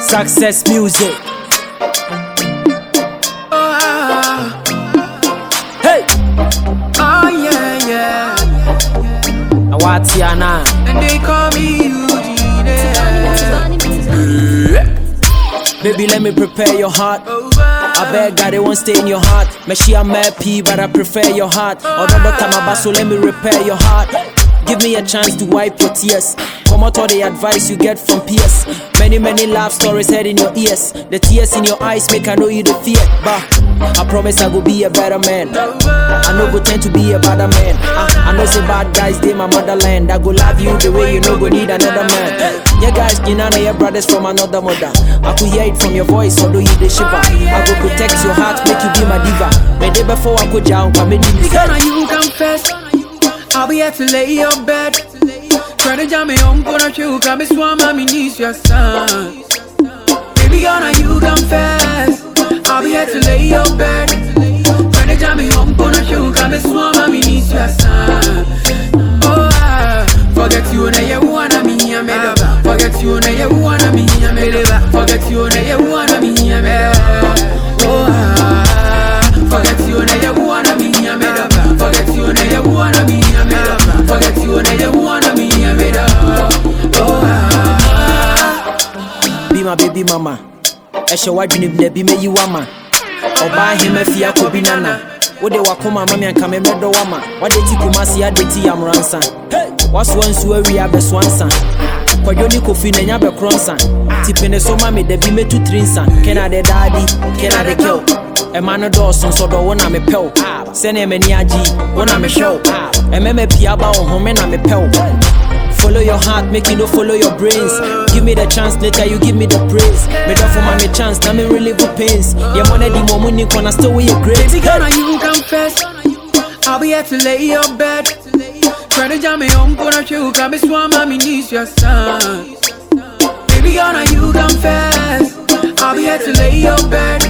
Success music. Ah. Hey, Oh yeah, yeah. Awatiana. And they call me Eugene. Baby, let me prepare your heart. I beg God, it won't stay in your heart. Me she a mad P, but I prefer your heart. Although time about so let me repair your heart. Give me a chance to wipe your tears. Come out all the advice you get from peers. Many, many love stories head in your ears. The tears in your eyes make I know you the fear. But I promise I will be a better man. I know go tend to be a better man. I, I know some bad guys, they my motherland. I go love you the way you know go need another man. Yeah, guys, you know your brothers from another mother. I could hear it from your voice, although you the shiver. I go protect your heart, make you be my diva. Me day before I go down, come in. You confess. I'll be here to lay your bed. Try to jam me on, gonna you come swam, me needs your son. Baby, gonna you confess. I'll be here to lay your bed. Try to jam me on, gonna you come swam, me needs your son. Oh, ah, forget you, na you wanna me, I made up. Forget you, na you wanna me, I made up. Forget you, na you wanna me, I up. Oh, ah, forget you, na you wanna me, I made up. Forget you, na you wanna me, na you wanna me, I made up. Oh, ah, Be my baby mama. ɛhyɛ w'adwene mu na bi mɛyi wama ɔbaa hema fie akɔbi nana. Wode wakoma ama me anka memɛdɔ wama wade ti kuma se ade ti yamransa wasoa nsuo awie abɛsoa nsa kwadwo ne kofi na nya bɛkorɔ nsa tipene so ma me da bi mɛtu tiri nsa kena de daadi kena de kɛw ɛma no dɔɔso nso dɔ wo na mepɛw sɛneɛ m'ani agye wo na mehwɛw ɛmɛma pia ba wo ho me na mepɛw Follow your heart, make you no follow your brains. Give me the chance, later you give me the praise. Me don't for my me chance, now me relieve pains. Yeah, money the more money gonna still with your grace. Baby, gonna you confess? I'll be here to lay your bed. Try to jam me on, gonna come swam, me needs your son. Baby, gonna you confess? I'll be here to lay your bed.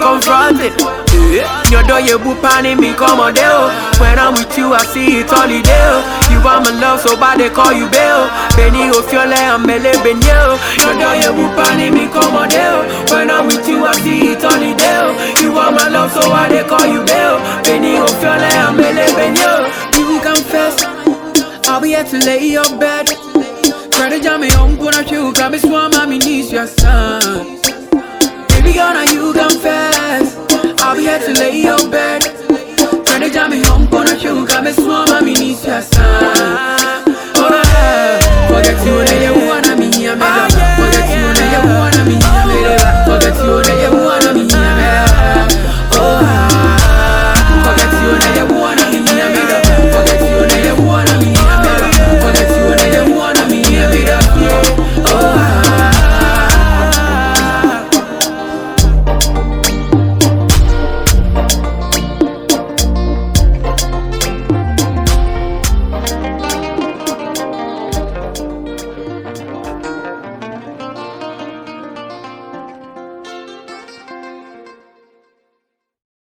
confronted. Yeah. Your door, you boop me, come on, deal. When I'm with you, I see it all the day. You are my love, so bad they call you Bill. Benny, if you're like, I'm Mele Benyo. Your door, you boop me, come on, deal. When I'm with you, I see it all the day. You are my love, so why they call you Bill. Benny, if you're like, I'm Mele Benyo. You confess, I'll be here to lay your bed. To jam me on, gonna you come swam, me needs your son. Baby, gonna you confess, I'll be here to lay your bed. Try to jam me on, gonna come swam, me needs your son. Oh, yeah. forget you,